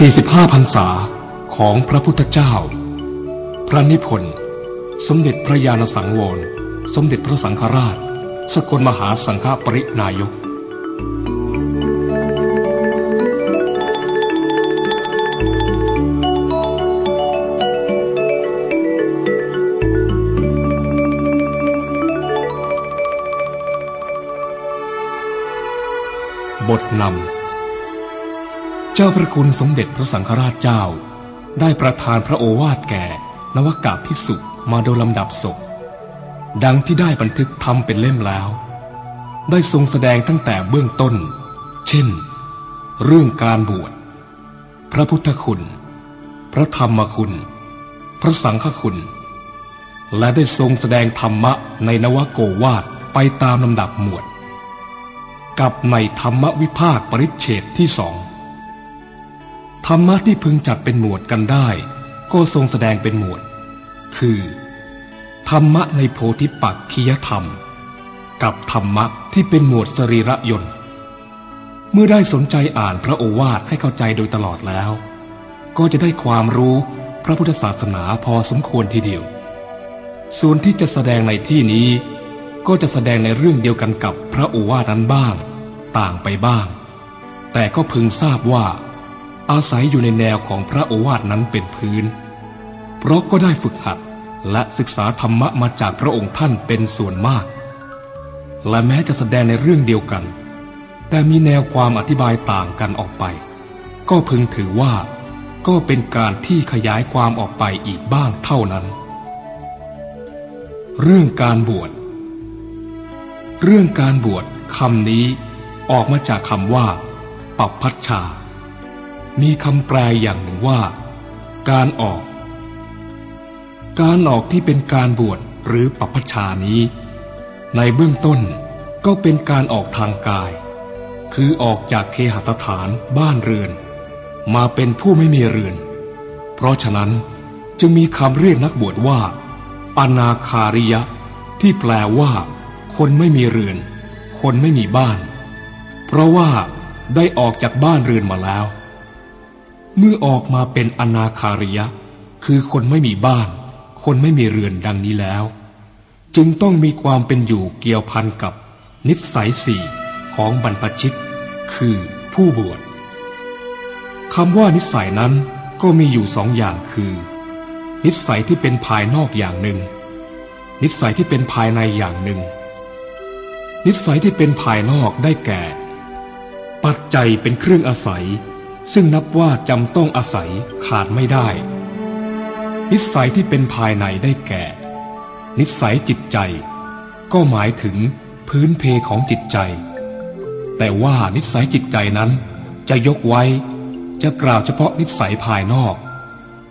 45พรรษาของพระพุทธเจ้า พระนิพนธ์ สมเด็จพระญาณสังวร สมเด็จพระสังฆราช สกลมหาสังฆปรินายกบทนำ เจ้าพระคุณสมเด็จพระสังฆราชเจ้า ได้ประทานพระโอวาทแก่ นวกาพิสุมาโดยลำดับศพดังที่ได้บันทึกทำเป็นเล่มแล้ว ได้ทรงแสดงตั้งแต่เบื้องต้น เช่น เรื่องการบวช พระพุทธคุณ พระธรรมคุณ พระสังฆคุณ และได้ทรงแสดงธรรมะในนวโกวาทไปตามลำดับหมวด กับในธรรมวิภาคปริเฉดที่สอง ธรรมะที่พึงจัดเป็นหมวดกันได้ ก็ทรงแสดงเป็นหมวด คือ ธรรมะในโพธิปักคียธรรม กับธรรมะที่เป็นหมวดสรีระยนต์เมื่อได้สนใจอ่านพระโอวาทให้เข้าใจโดยตลอดแล้ว ก็จะได้ความรู้พระพุทธศาสนาพอสมควรทีเดียว ส่วนที่จะแสดงในที่นี้ ก็จะแสดงในเรื่องเดียวกันกับพระโอวาทนั้นบ้าง ต่างไปบ้าง แต่ก็พึงทราบว่า อาศัยอยู่ในแนวของพระโอวาทนั้นเป็นพื้น เพราะก็ได้ฝึกหัดและศึกษาธรรมะมาจากพระองค์ท่านเป็นส่วนมาก และแม้จะแสดงในเรื่องเดียวกัน แต่มีแนวความอธิบายต่างกันออกไป ก็พึงถือว่า ก็เป็นการที่ขยายความออกไปอีกบ้างเท่านั้น เรื่องการบวช เรื่องการบวชคำนี้ออกมาจากคำว่า ปับพัชชา มีคำแปลอย่างหนึ่งว่า การออก การออกที่เป็นการบวชหรือปัพชานี้ ในเบื้องต้นก็เป็นการออกทางกาย คือออกจากเคหสถานบ้านเรือน มาเป็นผู้ไม่มีเรือน เพราะฉะนั้นจึงมีคำเรียกนักบวชว่า อนาคาริยะ ที่แปลว่า คนไม่มีเรือน คนไม่มีบ้าน เพราะว่าได้ออกจากบ้านเรือนมาแล้ว เมื่อออกมาเป็นอนาคาริยะ คือคนไม่มีบ้าน คนไม่มีเรือนดังนี้แล้ว จึงต้องมีความเป็นอยู่เกี่ยวพันกับ นิสัยสี่ของบรรพชิต คือผู้บวชคำว่านิสัยนั้นก็มีอยู่สองอย่างคือ นิสัยที่เป็นภายนอกอย่างหนึ่ง นิสัยที่เป็นภายในอย่างหนึ่ง นิสัยที่เป็นภายนอกได้แก่ ปัจจัยเป็นเครื่องอาศัย ซึ่งนับว่าจำต้องอาศัยขาดไม่ได้ นิสัยที่เป็นภายในได้แก่ นิสัยจิตใจ ก็หมายถึงพื้นเพของจิตใจ แต่ว่านิสัยจิตใจนั้นจะยกไว้ จะกล่าวเฉพาะนิสัยภายนอก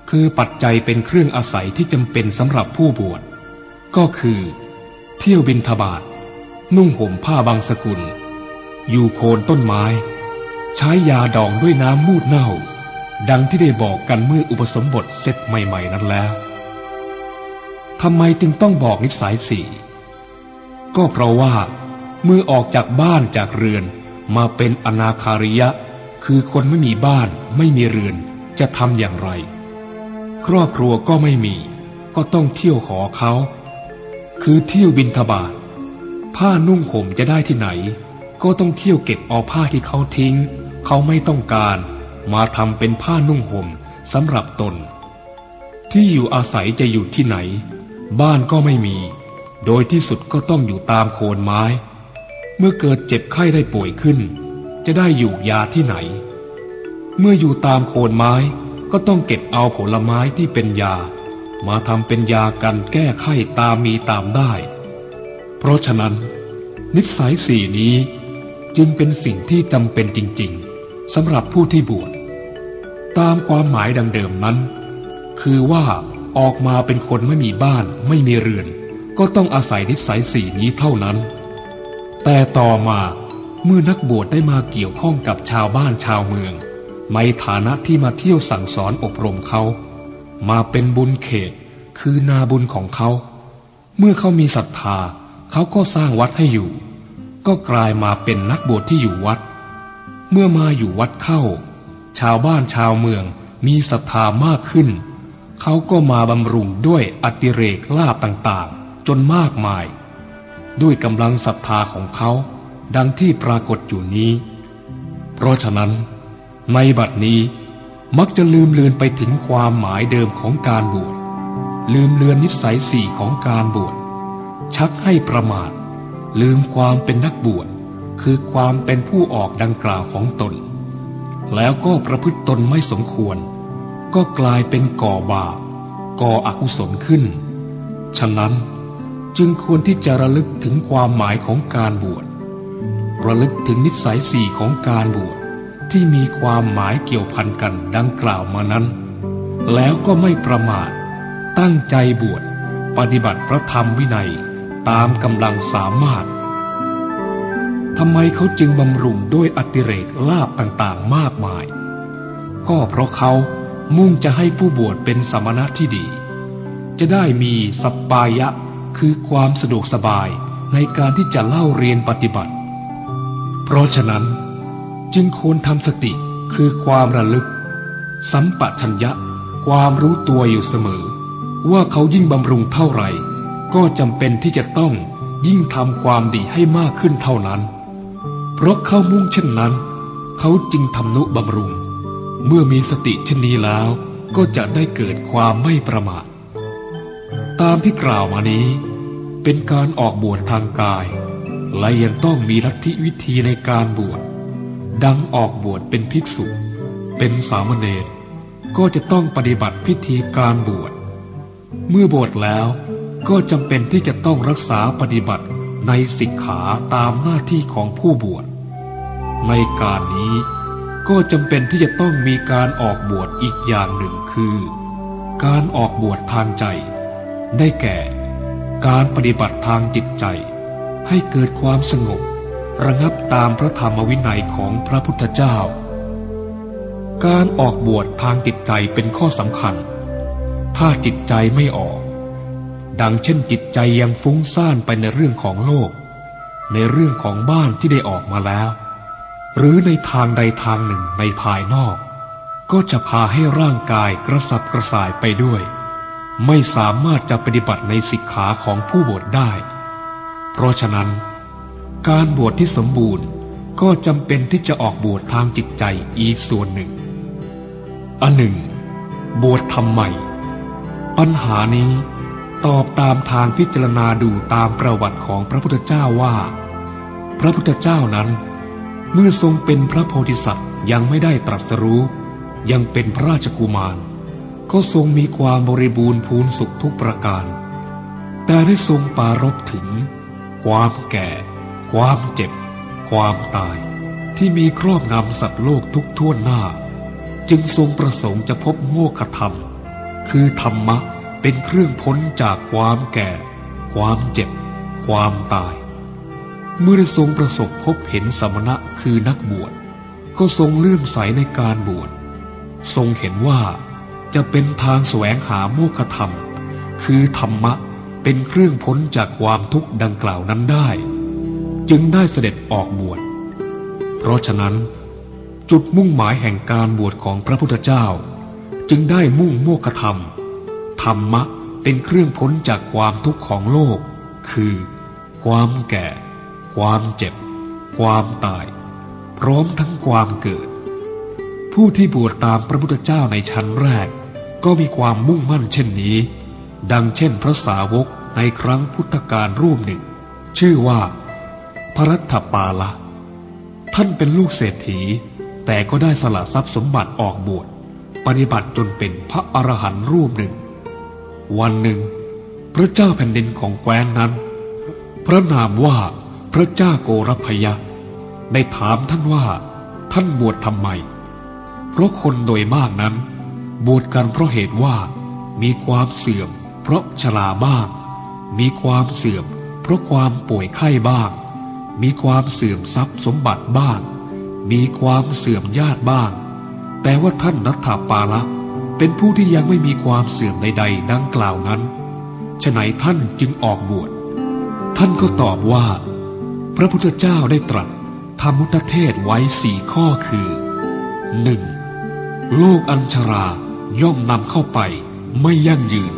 คือปัจจัยเป็นเครื่องอาศัยที่จำเป็นสำหรับผู้บวช ก็คือ เที่ยวบินทบาทนุ่งห่มผ้าบางสกุล อยู่โคนต้นไม้ ใช้ยาดองด้วยน้ำมูดเน่า ดังที่ได้บอกกันเมื่ออุปสมบทเสร็จใหม่ ๆ นั้นแล้วทำไมจึงต้องบอกนิสัยสี่ ก็เพราะว่า เมื่อออกจากบ้านจากเรือนมาเป็นอนาคาริยะ คือคนไม่มีบ้านไม่มีเรือนจะทำอย่างไร ครอบครัวก็ไม่มี ก็ต้องเที่ยวขอเขา คือเที่ยวบินทบาทผ้านุ่งห่มจะได้ที่ไหน ก็ต้องเที่ยวเก็บเอาผ้าที่เขาทิ้ง เขาไม่ต้องการ มาทำเป็นผ้านุ่งห่มสำหรับตน ที่อยู่อาศัยจะอยู่ที่ไหน บ้านก็ไม่มี โดยที่สุดก็ต้องอยู่ตามโคนไม้ เมื่อเกิดเจ็บไข้ได้ป่วยขึ้น จะได้อยู่ยาที่ไหน เมื่ออยู่ตามโคนไม้ก็ต้องเก็บเอาผลไม้ที่เป็นยา มาทำเป็นยากันแก้ไข้ตามมีตามได้ เพราะฉะนั้น นิสัยสี่นี้ จึงเป็นสิ่งที่จำเป็นจริง ๆสำหรับผู้ที่บวชตามความหมายดังเดิมนั้น คือว่าออกมาเป็นคนไม่มีบ้านไม่มีเรือน ก็ต้องอาศัยนิสัยสี่นี้เท่านั้น แต่ต่อมาเมื่อนักบวชได้มาเกี่ยวข้องกับชาวบ้านชาวเมือง ในฐานะที่มาเที่ยวสั่งสอนอบรมเขา มาเป็นบุญเขตคือนาบุญของเขา เมื่อเขามีศรัทธาเขาก็สร้างวัดให้อยู่ ก็กลายมาเป็นนักบวชที่อยู่วัด เมื่อมาอยู่วัดเข้า ชาวบ้านชาวเมืองมีศรัทธามากขึ้น เขาก็มาบำรุงด้วยอติเรกลาบต่างๆ จนมากมาย ด้วยกำลังศรัทธาของเขา ดังที่ปรากฏอยู่นี้ เพราะฉะนั้น ในบัดนี้มักจะลืมเลือนไปถึงความหมายเดิมของการบวชลืมเลือนนิสัยสี่ของการบวชชักให้ประมาท ลืมความเป็นนักบวชคือความเป็นผู้ออกดังกล่าวของตน แล้วก็ประพฤติตนไม่สมควร ก็กลายเป็นก่อบาปก่ออกุศลขึ้น ฉะนั้นจึงควรที่จะระลึกถึงความหมายของการบวช ระลึกถึงนิสัยสี่ของการบวชที่มีความหมายเกี่ยวพันกันดังกล่าวมานั้น แล้วก็ไม่ประมาท ตั้งใจบวช ปฏิบัติพระธรรมวินัย ตามกำลังสามารถทำไมเขาจึงบำรุงด้วยอติเรกลาบต่างๆมากมาย ก็เพราะเขามุ่งจะให้ผู้บวชเป็นสมณะที่ดี จะได้มีสัปปายะคือความสะดวกสบายในการที่จะเล่าเรียนปฏิบัติ เพราะฉะนั้นจึงควรทำสติคือความระลึก สัมปชัญญะความรู้ตัวอยู่เสมอ ว่าเขายิ่งบำรุงเท่าไหร่ ก็จำเป็นที่จะต้องยิ่งทำความดีให้มากขึ้นเท่านั้น เพราะเขามุ่งเช่นนั้น เขาจึงทำนุบำรุง เมื่อมีสติเช่นนี้แล้วก็จะได้เกิดความไม่ประมาท ตามที่กล่าวมานี้ เป็นการออกบวชทางกาย และยังต้องมีลัทธิวิธีในการบวช ดังออกบวชเป็นภิกษุ เป็นสามเณร ก็จะต้องปฏิบัติพิธีการบวช เมื่อบวชแล้ว ก็จำเป็นที่จะต้องรักษาปฏิบัติในสิกขาตามหน้าที่ของผู้บวช ในการนี้ก็จำเป็นที่จะต้องมีการออกบวชอีกอย่างหนึ่งคือ การออกบวชทางใจ ได้แก่ การปฏิบัติทางจิตใจ ให้เกิดความสงบ ระงับตามพระธรรมวินัยของพระพุทธเจ้า การออกบวชทางจิตใจเป็นข้อสำคัญ ถ้าจิตใจไม่ออก ดังเช่นจิตใจยังฟุ้งซ่านไปในเรื่องของโลก ในเรื่องของบ้านที่ได้ออกมาแล้ว หรือในทางใดทางหนึ่งในภายนอก ก็จะพาให้ร่างกายกระสับกระส่ายไปด้วย ไม่สามารถจะปฏิบัติในสิกขาของผู้บวชได้ เพราะฉะนั้น การบวชที่สมบูรณ์ก็จำเป็นที่จะออกบวชทางจิตใจอีกส่วนหนึ่ง อันหนึ่ง บวชทำไมปัญหานี้ ตอบตามทางพิจารณาดูตามประวัติของพระพุทธเจ้าว่า พระพุทธเจ้านั้น เมื่อทรงเป็นพระโพธิสัตว์ยังไม่ได้ตรัสรู้ ยังเป็นพระราชกุมาร ก็ทรงมีความบริบูรณ์พูนสุขทุกประการ แต่ได้ทรงปารบถึง ความแก่ ความเจ็บ ความตาย ที่มีครอบงำสัตว์โลกทุกท่วนหน้า จึงทรงประสงค์จะพบโมกธรรม คือธรรมะ เป็นเครื่องพ้นจากความแก่ ความเจ็บ ความตาย เมื่อได้ทรงประสบพบเห็นสมณะคือนักบวช ก็ทรงเลื่อมใสในการบวช ทรงเห็นว่าจะเป็นทางแสวงหาโมกธรรม คือธรรมะเป็นเครื่องพ้นจากความทุกข์ดังกล่าวนั้นได้ จึงได้เสด็จออกบวช เพราะฉะนั้น จุดมุ่งหมายแห่งการบวชของพระพุทธเจ้า จึงได้มุ่งโมกธรรม ธรรมะเป็นเครื่องพ้นจากความทุกข์ของโลก คือ ความแก่ ความเจ็บ ความตาย พร้อมทั้งความเกิด ผู้ที่บวชตามพระพุทธเจ้าในชั้นแรก ก็มีความมุ่งมั่นเช่นนี้ ดังเช่นพระสาวกในครั้งพุทธกาลรูปหนึ่ง ชื่อว่า พระรัตปาละ ท่านเป็นลูกเศรษฐี แต่ก็ได้สละทรัพย์สมบัติออกบวชปฏิบัติจนเป็นพระอรหันต์รูปหนึ่ง วันหนึ่ง พระเจ้าแผ่นดินของแคว้นนั้น พระนามว่าพระเจ้าโกรพยะ ได้ถามท่านว่า ท่านบวชทำไม เพราะคนโดยมากนั้น บวชกันเพราะเหตุว่า มีความเสื่อม เพราะชราบ้าง มีความเสื่อม เพราะความป่วยไข้บ้าง มีความเสื่อมทรัพย์สมบัติบ้าง มีความเสื่อมญาติบ้าง แต่ว่าท่านนัทธาปาละ เป็นผู้ที่ยังไม่มีความเสื่อมใดๆดังกล่าวนั้นฉไหนท่านจึงออกบวช ท่านก็ตอบว่า พระพุทธเจ้าได้ตรัสธรรมุตเทศไว้สี่ข้อคือหนึ่งโลกอัญชราย่อมนำเข้าไปไม่ยั่งยืน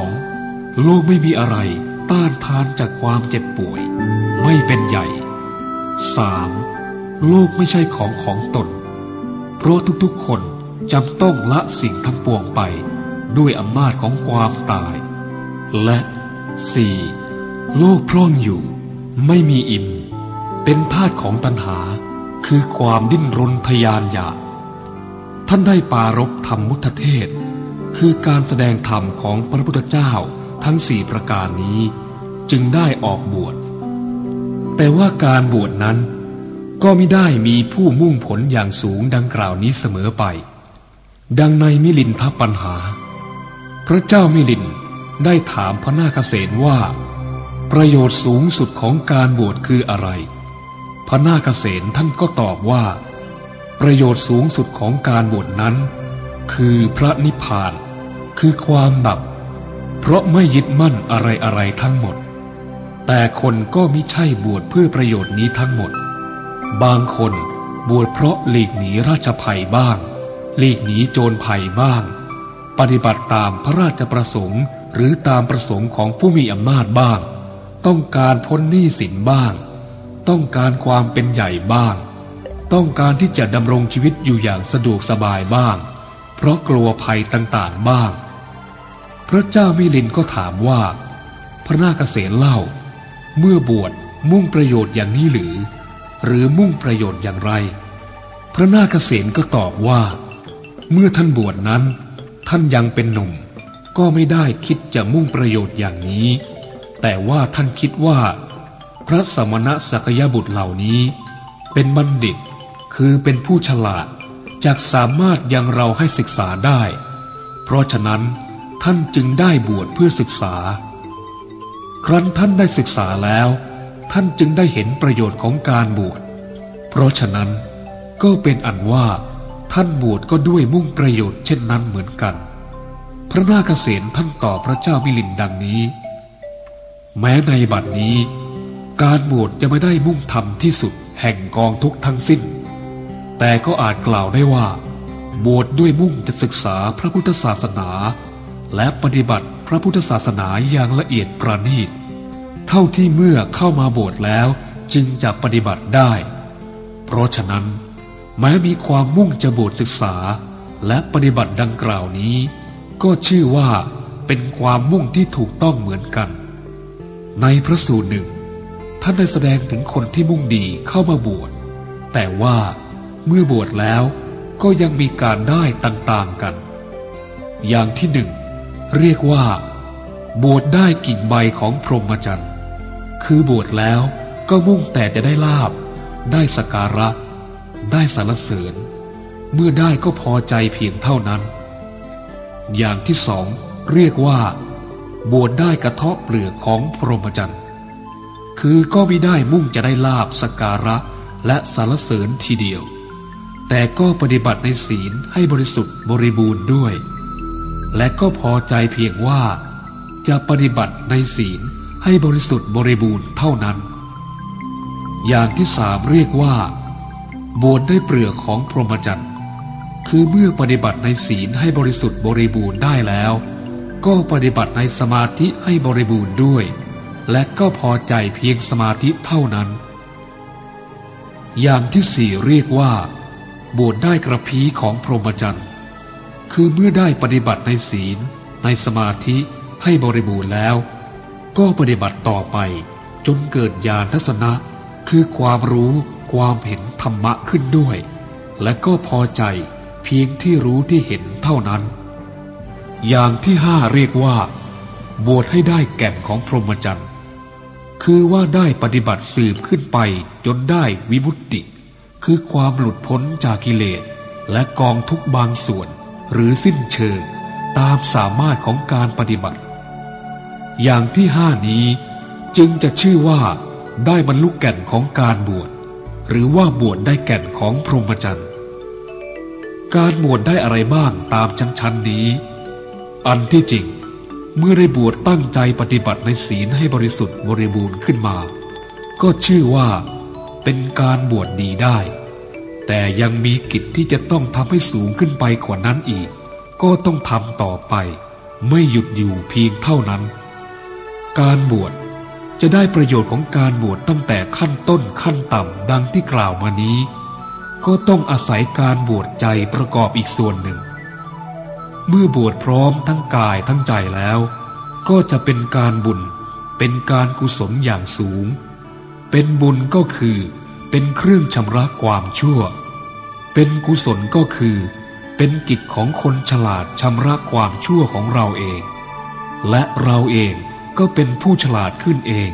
2. โลกไม่มีอะไรต้านทานจากความเจ็บป่วย ไม่เป็นใหญ่ 3. โลกไม่ใช่ของของตน เพราะทุกๆคน จำต้องละสิ่งทั้งปวงไปด้วยอำนาจของความตาย และ 4. โลกพร่องอยู่ ไม่มีอิ่ม เป็นธาตุของตัณหา คือความดิ้นรนทยานอยาก ท่านได้ปารบธรรมมุทเทศ คือการแสดงธรรมของพระพุทธเจ้าทั้งสี่ประการนี้ จึงได้ออกบวช แต่ว่าการบวชนั้น ก็ไม่ได้มีผู้มุ่งผลอย่างสูงดังกล่าวนี้เสมอไป ดังในมิลินทปัญหา พระเจ้ามิลินได้ถามพระนาคเษนว่า ประโยชน์สูงสุดของการบวชคืออะไร พระนาคเษนท่านก็ตอบว่า ประโยชน์สูงสุดของการบวชนั้น คือพระนิพพาน คือความดับ เพราะไม่ยึดมั่นอะไรอะไรทั้งหมด แต่คนก็มิใช่บวชเพื่อประโยชน์นี้ทั้งหมด บางคนบวชเพราะหลีกหนีราชภัยบ้าง ลีกหนีโจรภัยบ้าง ปฏิบัติตามพระราชประสงค์ หรือตามประสงค์ของผู้มีอำนาจบ้าง ต้องการพ้นหนี้สินบ้าง ต้องการความเป็นใหญ่บ้าง ต้องการที่จะดำรงชีวิตอยู่อย่างสะดวกสบายบ้าง เพราะกลัวภัยต่างๆบ้าง พระเจ้ามิลินก็ถามว่า พระนาคเษนเล่า เมื่อบวชมุ่งประโยชน์อย่างนี้หรือ หรือมุ่งประโยชน์อย่างไร พระนาคเษนก็ตอบว่า เมื่อท่านบวชนั้น ท่านยังเป็นหนุ่ม ก็ไม่ได้คิดจะมุ่งประโยชน์อย่างนี้ แต่ว่าท่านคิดว่า พระสมณะสักยบุตรเหล่านี้ เป็นบัณฑิต คือเป็นผู้ฉลาดจากสามารถยังเราให้ศึกษาได้ เพราะฉะนั้นท่านจึงได้บวชเพื่อศึกษา ครั้นท่านได้ศึกษาแล้ว ท่านจึงได้เห็นประโยชน์ของการบวช เพราะฉะนั้นก็เป็นอันว่า ท่านบวชก็ด้วยมุ่งประโยชน์เช่นนั้นเหมือนกัน พระนาคเษนท่านตอบพระเจ้ามิลินดังนี้ แม้ในบัดนี้ การบวชจะไม่ได้มุ่งทำที่สุดแห่งกองทุกทั้งสิ้น แต่ก็อาจกล่าวได้ว่า บวชดด้วยมุ่งจะศึกษาพระพุทธศาสนา และปฏิบัติพระพุทธศาสนาอย่างละเอียดประณีต เท่าที่เมื่อเข้ามาบวชแล้วจึงจะปฏิบัติได้ เพราะฉะนั้น แม้มีความมุ่งจะบวชศึกษาและปฏิบัติดังกล่าวนี้ ก็ชื่อว่าเป็นความมุ่งที่ถูกต้องเหมือนกัน ในพระสูตรหนึ่ง ท่านได้แสดงถึงคนที่มุ่งดีเข้ามาบวช แต่ว่าเมื่อบวชแล้วก็ยังมีการได้ต่างๆกัน อย่างที่หนึ่งเรียกว่า บวชได้กิ่งใบของพรหมจรรย์ คือบวชแล้วก็มุ่งแต่จะได้ลาบ ได้สการะ ได้สรรเสริญ เมื่อได้ก็พอใจเพียงเท่านั้น อย่างที่สองเรียกว่า บวชได้กระเทาะเปลือกของพรหมจรรย์คือก็ไม่ได้มุ่งจะได้ลาบสการะและสารเสริญทีเดียว แต่ก็ปฏิบัติในศีลให้บริสุทธิ์บริบูรณ์ด้วย และก็พอใจเพียงว่า จะปฏิบัติในศีลให้บริสุทธิ์บริบูรณ์เท่านั้น อย่างที่สามเรียกว่า บวชได้เปลือกของพรหมจรรย์ คือเมื่อปฏิบัติในศีลให้บริสุทธิ์บริบูรณ์ได้แล้ว ก็ปฏิบัติในสมาธิให้บริบูรณ์ด้วย และก็พอใจเพียงสมาธิเท่านั้น อย่างที่สี่เรียกว่า บวชได้กระพีของพรหมจรรย์ คือเมื่อได้ปฏิบัติในศีล ในสมาธิให้บริบูรณ์แล้ว ก็ปฏิบัติต่อไปจนเกิดญาณทัศนะ คือความรู้ ความเห็นธรรมะขึ้นด้วย และก็พอใจเพียงที่รู้ที่เห็นเท่านั้น อย่างที่ห้าเรียกว่า บวชให้ได้แก่นของพรหมจรรย์ คือว่าได้ปฏิบัติสืบขึ้นไปจนได้วิมุตติ คือความหลุดพ้นจากกิเลสและกองทุกบางส่วน หรือสิ้นเชิงตามสามารถของการปฏิบัติ อย่างที่ห้านี้จึงจะชื่อว่าได้บรรลุแก่นของการบวช หรือว่าบวชได้แก่นของพรหมจรรย์การบวชได้อะไรบ้างตามชั้นชั้นนี้ อันที่จริง เมื่อได้บวชตั้งใจปฏิบัติในศีลให้บริสุทธิ์บริบูรณ์ขึ้นมา ก็ชื่อว่าเป็นการบวชดีได้ แต่ยังมีกิจที่จะต้องทำให้สูงขึ้นไปกว่านั้นอีก ก็ต้องทำต่อไป ไม่หยุดอยู่เพียงเท่านั้น การบวช จะได้ประโยชน์ของการบวชตั้งแต่ขั้นต้นขั้นต่ำดังที่กล่าวมานี้ ก็ต้องอาศัยการบวชใจประกอบอีกส่วนหนึ่ง เมื่อบวชพร้อมทั้งกายทั้งใจแล้ว ก็จะเป็นการบุญ เป็นการกุศลอย่างสูง เป็นบุญก็คือ เป็นเครื่องชำระความชั่ว เป็นกุศลก็คือ เป็นกิจของคนฉลาดชำระความชั่วของเราเอง และเราเอง ก็เป็นผู้ฉลาดขึ้นเอง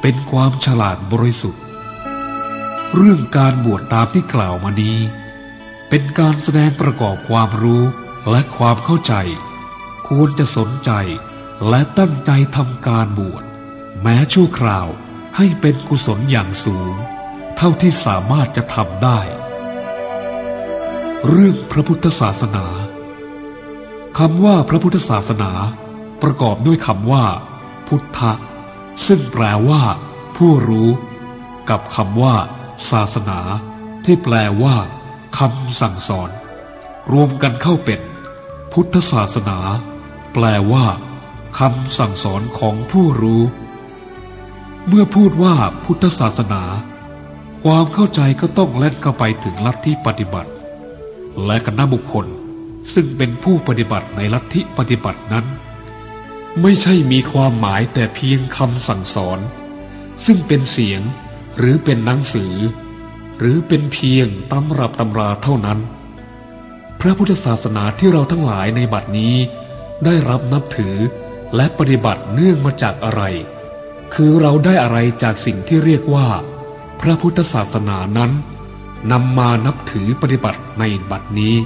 เป็นความฉลาดบริสุทธิ์ เรื่องการบวชตามที่กล่าวมานี้ เป็นการแสดงประกอบความรู้และความเข้าใจ ควรจะสนใจและตั้งใจทำการบวชแม้ชั่วคราวให้เป็นกุศลอย่างสูง เท่าที่สามารถจะทำได้ เรื่องพระพุทธศาสนาคำว่าพระพุทธศาสนา ประกอบด้วยคำว่า พุทธะ ซึ่งแปลว่า ผู้รู้ กับคำว่า ศาสนา ที่แปลว่าคำสั่งสอน รวมกันเข้าเป็น พุทธศาสนา แปลว่าคำสั่งสอนของผู้รู้ เมื่อพูดว่าพุทธศาสนา ความเข้าใจก็ต้องเล่นเข้าไปถึงลัทธิปฏิบัติ และคณะบุคคลซึ่งเป็นผู้ปฏิบัติในลัทธิปฏิบัตินั้น ไม่ใช่มีความหมายแต่เพียงคำสั่งสอน ซึ่งเป็นเสียงหรือเป็นหนังสือ หรือเป็นเพียงตำรับตำราเท่านั้น พระพุทธศาสนาที่เราทั้งหลายในบัดนี้ ได้รับนับถือและปฏิบัติเนื่องมาจากอะไร คือเราได้อะไรจากสิ่งที่เรียกว่า พระพุทธศาสนานั้นนำมานับถือปฏิบัติในบัดนี้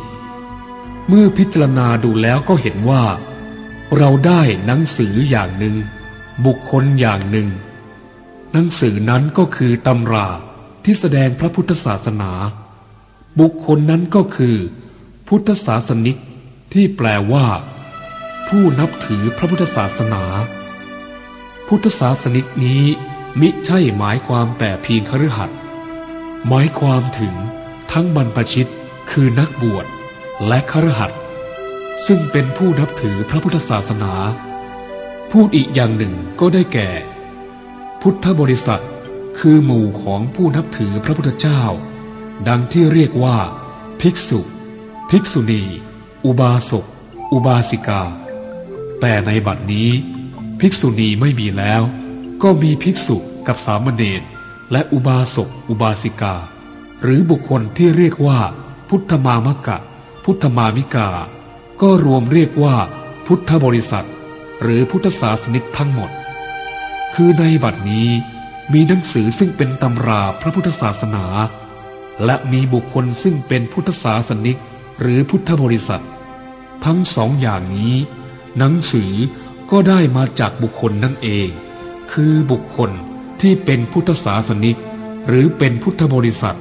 เมื่อพิจารณาดูแล้วก็เห็นว่า เราได้หนังสืออย่างหนึ่ง บุคคลอย่างหนึ่ง หนังสือนั้นก็คือตำราที่แสดงพระพุทธศาสนา บุคคลนั้นก็คือ พุทธศาสนิกที่แปลว่า ผู้นับถือพระพุทธศาสนา พุทธศาสนิกนี้มิใช่หมายความแต่เพียงคฤหัสถ์หมายความถึงทั้งบรรพชิตคือนักบวชและคฤหัสถ์ ซึ่งเป็นผู้นับถือพระพุทธศาสนา พูดอีกอย่างหนึ่งก็ได้แก่ พุทธบริษัท คือหมู่ของผู้นับถือพระพุทธเจ้า ดังที่เรียกว่า ภิกษุ ภิกษุณี อุบาสก อุบาสิกา แต่ในบัดนี้ ภิกษุณีไม่มีแล้ว ก็มีภิกษุกับสามเณรและอุบาสก อุบาสิกา หรือบุคคลที่เรียกว่า พุทธมามกะ พุทธมามิกา ก็รวมเรียกว่าพุทธบริษัท หรือพุทธศาสนิกทั้งหมด คือในบัดนี้มีหนังสือซึ่งเป็นตำราพระพุทธศาสนา และมีบุคคลซึ่งเป็นพุทธศาสนิกหรือพุทธบริษัท ทั้งสองอย่างนี้ หนังสือก็ได้มาจากบุคคลนั่นเอง คือบุคคลที่เป็นพุทธศาสนิก หรือเป็นพุทธบริษัท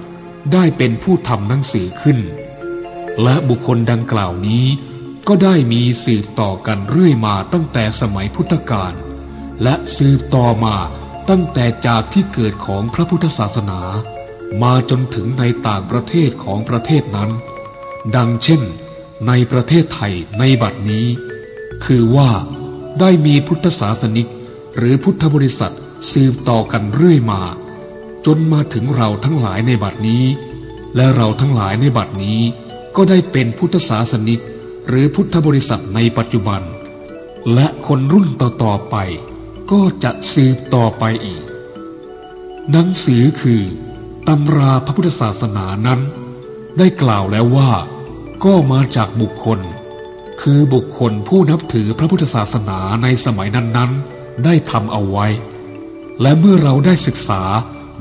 ได้เป็นผู้ทำหนังสือขึ้น และบุคคลดังกล่าวนี้ ก็ได้มีสืบต่อกันเรื่อยมาตั้งแต่สมัยพุทธกาลและสืบต่อมาตั้งแต่จากที่เกิดของพระพุทธศาสนา มาจนถึงในต่างประเทศของประเทศนั้น ดังเช่น ในประเทศไทยในบัดนี้ คือว่าได้มีพุทธศาสนิก หรือพุทธบริษัทสืบต่อกันเรื่อยมา จนมาถึงเราทั้งหลายในบัดนี้ และเราทั้งหลายในบัดนี้ ก็ได้เป็นพุทธศาสนิก หรือพุทธบริษัทในปัจจุบัน และคนรุ่นต่อๆไป ก็จะสืบต่อไปอีก หนังสือคือตำราพระพุทธศาสนานั้น ได้กล่าวแล้วว่า ก็มาจากบุคคล คือบุคคลผู้นับถือพระพุทธศาสนาในสมัยนั้นๆ ได้ทำเอาไว้ และเมื่อเราได้ศึกษา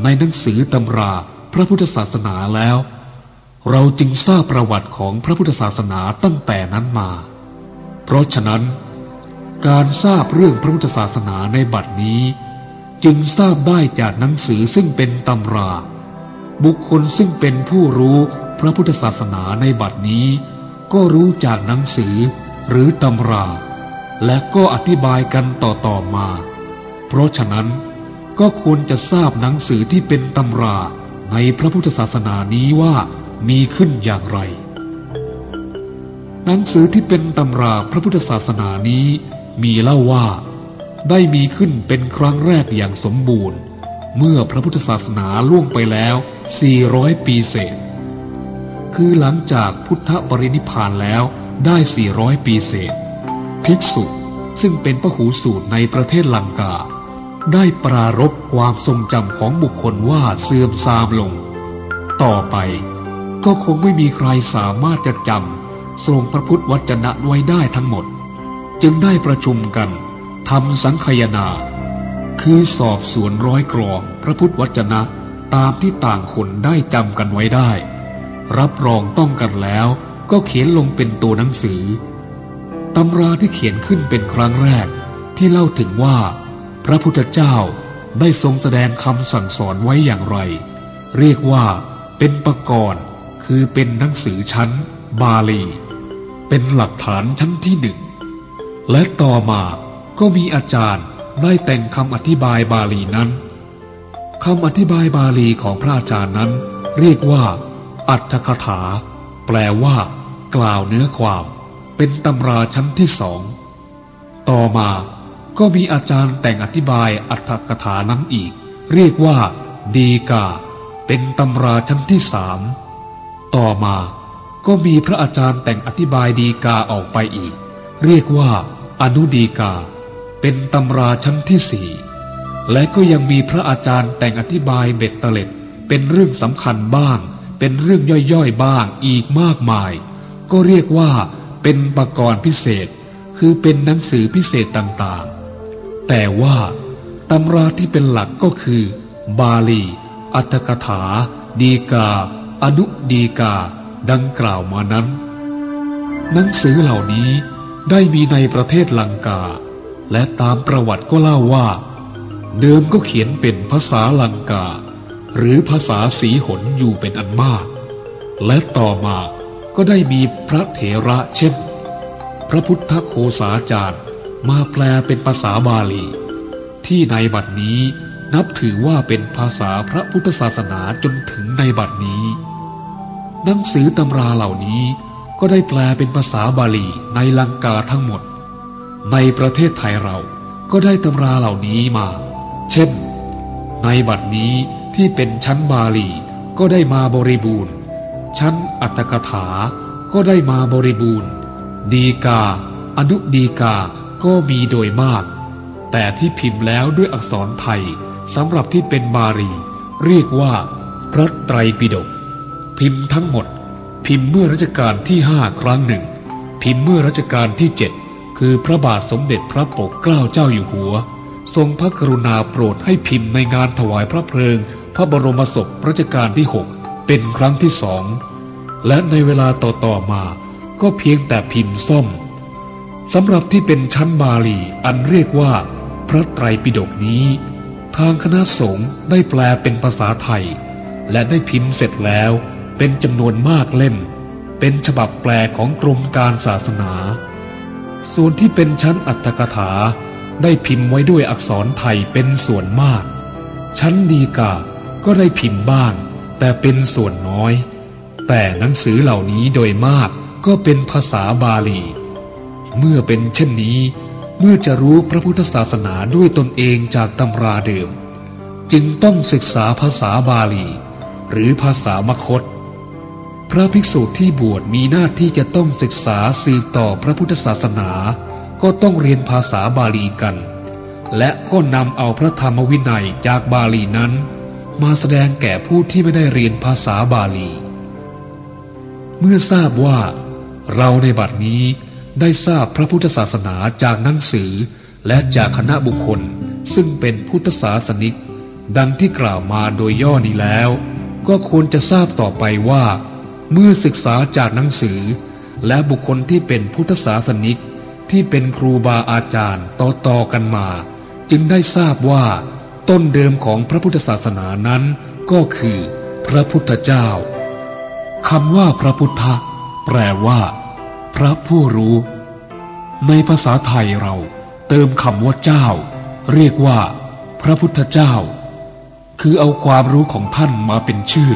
ในหนังสือตำราพระพุทธศาสนาแล้ว เราจึงทราบประวัติของพระพุทธศาสนาตั้งแต่นั้นมา เพราะฉะนั้น การทราบเรื่องพระพุทธศาสนาในบัดนี้ จึงทราบได้จากหนังสือซึ่งเป็นตำรา บุคคลซึ่งเป็นผู้รู้พระพุทธศาสนาในบัดนี้ ก็รู้จากหนังสือหรือตำรา และก็อธิบายกันต่อๆมา เพราะฉะนั้นก็ควรจะทราบหนังสือที่เป็นตำราในพระพุทธศาสนานี้ว่า มีขึ้นอย่างไร หนังสือที่เป็นตำราพระพุทธศาสนานี้มีเล่าว่า ได้มีขึ้นเป็นครั้งแรกอย่างสมบูรณ์ เมื่อพระพุทธศาสนาล่วงไปแล้ว 400 ปีเศษ คือหลังจากพุทธปรินิพานแล้วได้ 400 ปีเศษ ภิกษุซึ่งเป็นพหูสูตรในประเทศลังกา ได้ปรารบความทรงจำของบุคคลว่าเสื่อมทรามลง ต่อไป ก็คงไม่มีใครสามารถจะจำทรงพระพุทธวจนะไว้ได้ทั้งหมด จึงได้ประชุมกันทำสังคยนา คือสอบสวนร้อยกรองพระพุทธวจนะตามที่ต่างคนได้จำกันไว้ได้ รับรองต้องกันแล้วก็เขียนลงเป็นตัวหนังสือตำราที่เขียนขึ้นเป็นครั้งแรก ที่เล่าถึงว่า พระพุทธเจ้าได้ทรงแสดงคำสั่งสอนไว้อย่างไร เรียกว่าเป็นประกรณ์ คือเป็นหนังสือชั้น บาลี เป็นหลักฐานชั้นที่หนึ่ง และต่อมาก็มีอาจารย์ได้แต่งคำอธิบายบาลีนั้นคำอธิบายบาลีของพระอาจารย์นั้น เรียกว่า อัตถคถา แปลว่า กล่าวเนื้อความ เป็นตำราชั้นที่สอง ต่อมาก็มีอาจารย์แต่งอธิบายอัตถกถานั้นอีก เรียกว่า ดีกา เป็นตำราชั้นที่สาม ต่อมาก็มีพระอาจารย์แต่งอธิบายดีกาออกไปอีก เรียกว่าอนุดีกา เป็นตำราชั้นที่สี่และก็ยังมีพระอาจารย์แต่งอธิบายเบ็ดเตล็ด เป็นเรื่องสำคัญบ้าง เป็นเรื่องย่อยๆบ้างอีกมากมาย ก็เรียกว่าเป็นประกรณ์พิเศษ คือเป็นหนังสือพิเศษต่างๆ แต่ว่าตำราที่เป็นหลักก็คือ บาลี อัตถกถา ดีกา อนุดีกาดังกล่าวมานั้น หนังสือเหล่านี้ได้มีในประเทศลังกา และตามประวัติก็เล่าว่า เดิมก็เขียนเป็นภาษาลังกา หรือภาษาสีหนอยู่เป็นอันมาก และต่อมาก็ได้มีพระเถระเช่น พระพุทธโคสาจารย์มาแปลเป็นภาษาบาลี ที่ในบัดนี้นับถือว่าเป็นภาษาพระพุทธศาสนาจนถึงในบัดนี้ หนังสือตำราเหล่านี้ก็ได้แปลเป็นภาษาบาลีในลังกาทั้งหมด ในประเทศไทยเราก็ได้ตำราเหล่านี้มา เช่น ในบัดนี้ที่เป็นชั้นบาลีก็ได้มาบริบูรณ์ ชั้นอัตถกถา ก็ได้มาบริบูรณ์ ดีกา อนุดีกาก็มีโดยมาก แต่ที่พิมพ์แล้วด้วยอักษรไทยสำหรับที่เป็นบาลีเรียกว่าพระไตรปิฎก พิมพ์ทั้งหมด พิมพ์เมื่อรัชกาลที่ห้าครั้งหนึ่ง พิมพ์เมื่อรัชกาลที่เจ็ดคือพระบาทสมเด็จพระปกเกล้าเจ้าอยู่หัว ทรงพระกรุณาโปรดให้พิมพ์ในงานถวายพระเพลิง พระบรมศพรัชกาลที่หกเป็นครั้งที่สองและในเวลาต่อๆมา ก็เพียงแต่พิมพ์ส้มสำหรับที่เป็นชั้นบาลีอันเรียกว่า พระไตรปิฎกนี้ ทางคณะสงฆ์ได้แปลเป็นภาษาไทย และได้พิมพ์เสร็จแล้ว เป็นจำนวนมากเล่ม เป็นฉบับแปลของกรมการศาสนา ส่วนที่เป็นชั้นอัตถกถาได้พิมพ์ไว้ด้วยอักษรไทยเป็นส่วนมาก ชั้นดีกาก็ได้พิมพ์บ้าง แต่เป็นส่วนน้อย แต่หนังสือเหล่านี้โดยมากก็เป็นภาษาบาลี เมื่อเป็นเช่นนี้ เมื่อจะรู้พระพุทธศาสนาด้วยตนเองจากตำราเดิม จึงต้องศึกษาภาษาบาลี หรือภาษามคต พระภิกษุที่บวชมีหน้าที่จะต้องศึกษาสืบต่อพระพุทธศาสนา ก็ต้องเรียนภาษาบาลีกัน และก็นำเอาพระธรรมวินัยจากบาลีนั้น มาแสดงแก่ผู้ที่ไม่ได้เรียนภาษาบาลี เมื่อทราบว่า เราในบัดนี้ได้ทราบพระพุทธศาสนาจากหนังสือ และจากคณะบุคคล ซึ่งเป็นพุทธศาสนิก ดังที่กล่าวมาโดยย่อนี้แล้ว ก็ควรจะทราบต่อไปว่า เมื่อศึกษาจากหนังสือ และบุคคลที่เป็นพุทธศาสนิกที่เป็นครูบาอาจารย์ต่อๆกันมา จึงได้ทราบว่า ต้นเดิมของพระพุทธศาสนานั้นก็คือ พระพุทธเจ้าคำว่าพระพุทธ แปลว่า พระผู้รู้ ในภาษาไทยเราเติมคำว่าเจ้า เรียกว่า พระพุทธเจ้า คือเอาความรู้ของท่านมาเป็นชื่อ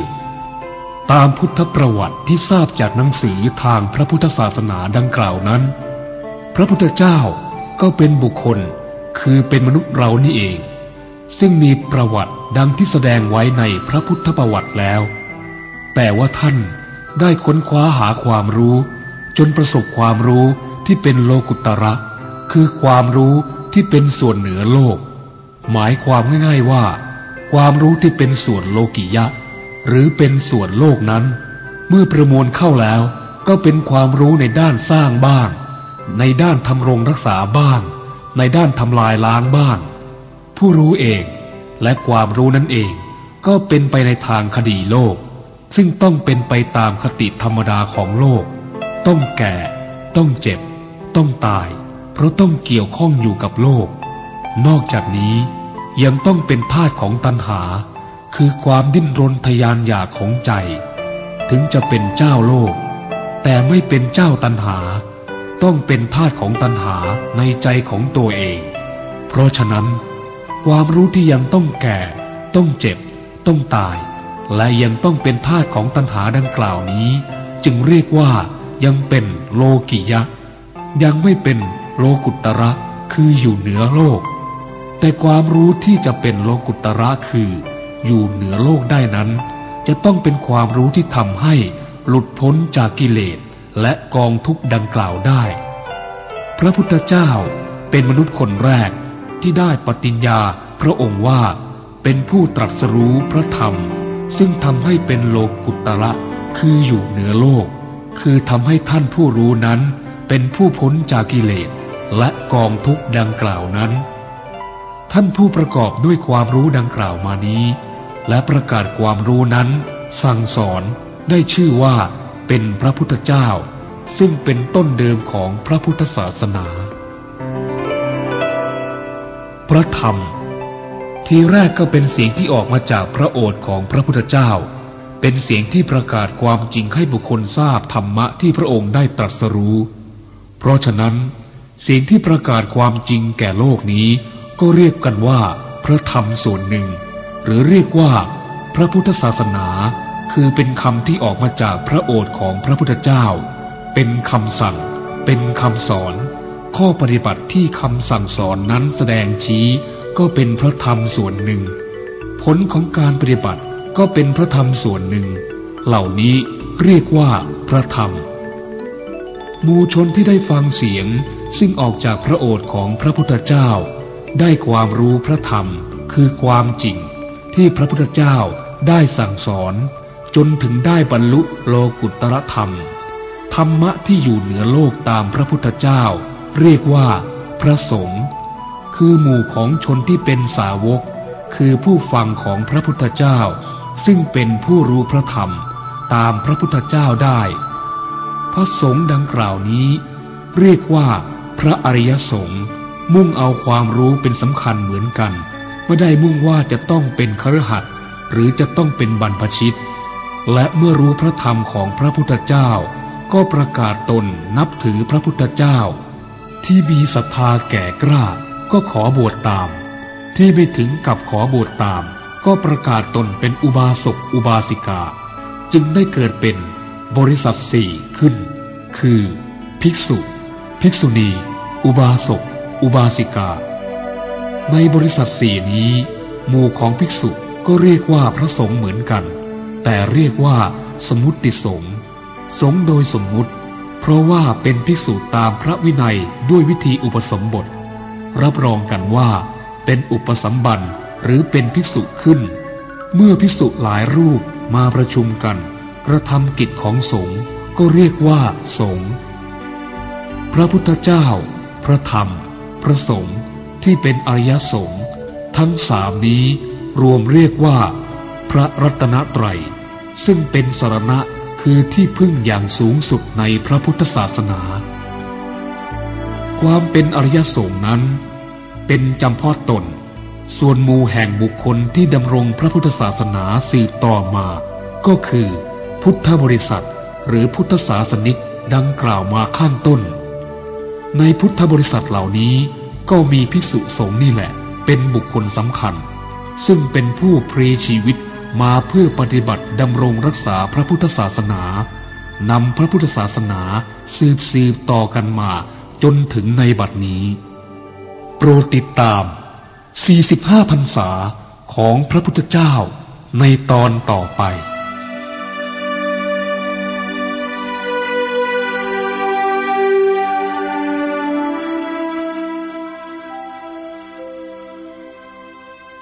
ตามพุทธประวัติที่ทราบจากหนังสือทางพระพุทธศาสนาดังกล่าวนั้น พระพุทธเจ้าก็เป็นบุคคลคือเป็นมนุษย์เรานี่เอง ซึ่งมีประวัติดังที่แสดงไว้ในพระพุทธประวัติแล้ว แต่ว่าท่านได้ค้นคว้าหาความรู้ จนประสบความรู้ที่เป็นโลกุตระคือความรู้ที่เป็นส่วนเหนือโลก หมายความง่ายๆว่า ความรู้ที่เป็นส่วนโลกิยะ หรือเป็นส่วนโลกนั้น เมื่อประมวลเข้าแล้วก็เป็นความรู้ในด้านสร้างบ้าง ในด้านทำรงรักษาบ้าง ในด้านทำลายล้างบ้าง ผู้รู้เองและความรู้นั้นเอง ก็เป็นไปในทางคดีโลก ซึ่งต้องเป็นไปตามคติธรรมดาของโลก ต้องแก่ ต้องเจ็บ ต้องตาย เพราะต้องเกี่ยวข้องอยู่กับโลก นอกจากนี้ยังต้องเป็นธาตุของตัณหา คือความดิ้นรนทยานอยากของใจ ถึงจะเป็นเจ้าโลก แต่ไม่เป็นเจ้าตัณหา ต้องเป็นธาตุของตัณหาในใจของตัวเอง เพราะฉะนั้น ความรู้ที่ยังต้องแก่ ต้องเจ็บ ต้องตาย และยังต้องเป็นธาตุของตัณหาดังกล่าวนี้ จึงเรียกว่ายังเป็นโลกิยะ ยังไม่เป็นโลกุตระคืออยู่เหนือโลก แต่ความรู้ที่จะเป็นโลกุตระคือ อยู่เหนือโลกได้นั้น จะต้องเป็นความรู้ที่ทำให้หลุดพ้นจากกิเลสและกองทุกข์ดังกล่าวได้ พระพุทธเจ้าเป็นมนุษย์คนแรกที่ได้ปฏิญญาพระองค์ว่าเป็นผู้ตรัสรู้พระธรรม ซึ่งทำให้เป็นโลกุตระคืออยู่เหนือโลก คือทำให้ท่านผู้รู้นั้น เป็นผู้พ้นจากกิเลสและกองทุกข์ดังกล่าวนั้น ท่านผู้ประกอบด้วยความรู้ดังกล่าวมานี้ และประกาศความรู้นั้น สั่งสอนได้ชื่อว่าเป็นพระพุทธเจ้า ซึ่งเป็นต้นเดิมของพระพุทธศาสนา พระธรรม ทีแรกก็เป็นเสียงที่ออกมาจากพระโอษฐ์ของพระพุทธเจ้า เป็นเสียงที่ประกาศความจริงให้บุคคลทราบธรรมะที่พระองค์ได้ตรัสรู้ เพราะฉะนั้น เสียงที่ประกาศความจริงแก่โลกนี้ ก็เรียกกันว่า พระธรรมส่วนหนึ่ง หรือเรียกว่า พระพุทธศาสนา คือเป็นคำที่ออกมาจากพระโอษฐ์ของพระพุทธเจ้า เป็นคำสั่ง เป็นคำสอน ข้อปฏิบัติที่คำสั่งสอนนั้นแสดงชี้ก็เป็นพระธรรมส่วนหนึ่ง ผลของการปฏิบัติก็เป็นพระธรรมส่วนหนึ่ง เหล่านี้เรียกว่าพระธรรมมูชนที่ได้ฟังเสียง ซึ่งออกจากพระโอษฐ์ของพระพุทธเจ้า ได้ความรู้พระธรรมคือความจริง ที่พระพุทธเจ้าได้สั่งสอน จนถึงได้บรรลุโลกุตรธรรม ธรรมะที่อยู่เหนือโลกตามพระพุทธเจ้า เรียกว่า พระสงฆ์คือหมู่ของชนที่เป็นสาวก คือผู้ฟังของพระพุทธเจ้า ซึ่งเป็นผู้รู้พระธรรม ตามพระพุทธเจ้าได้ พระสงฆ์ดังกล่าวนี้ เรียกว่า พระอริยสงฆ์มุ่งเอาความรู้เป็นสำคัญเหมือนกัน ไม่ได้มุ่งว่าจะต้องเป็นครหัสหรือจะต้องเป็นบรรพชิต และเมื่อรู้พระธรรมของพระพุทธเจ้า ก็ประกาศตนนับถือพระพุทธเจ้า ที่มีศรัทธาแก่กล้าก็ขอบวชตาม ที่ไม่ถึงกับขอบวชตาม ก็ประกาศตนเป็นอุบาสกอุบาสิกา จึงได้เกิดเป็นบริษัทสี่ขึ้น คือ ภิกษุ ภิกษุณี อุบาสก อุบาสิกา ในบริษัทสี่นี้ หมู่ของภิกษุก็เรียกว่าพระสงฆ์เหมือนกัน แต่เรียกว่าสมุติสงฆ์สงฆ์โดยสมมุติ เพราะว่าเป็นภิกษุตามพระวินัยด้วยวิธีอุปสมบท รับรองกันว่า เป็นอุปสัมบันหรือเป็นภิกษุขึ้น เมื่อภิกษุหลายรูปมาประชุมกัน กระทำกิจของสงฆ์ก็เรียกว่าสงฆ์พระพุทธเจ้า พระธรรม พระสงฆ์ ที่เป็นอริยสงฆ์ทั้งสามนี้รวมเรียกว่า พระรัตนตรัย ซึ่งเป็นสรณะคือที่พึ่งอย่างสูงสุดในพระพุทธศาสนา ความเป็นอริยสงฆ์นั้น เป็นจำเพาะตน ส่วนมูแห่งบุคคลที่ดำรงพระพุทธศาสนาสืบต่อมา ก็คือ พุทธบริษัทหรือพุทธศาสนิกดังกล่าวมาข้างต้น ในพุทธบริษัทเหล่านี้ ก็มีภิกษุสงฆ์นี่แหละ เป็นบุคคลสำคัญ ซึ่งเป็นผู้พรีชีวิตมาเพื่อปฏิบัติดำรงรักษาพระพุทธศาสนานำพระพุทธศาสนาสืบสืบต่อกันมาจนถึงในบัดนี้ โปรดติดตาม 45พรรษาของพระพุทธเจ้าในตอนต่อไป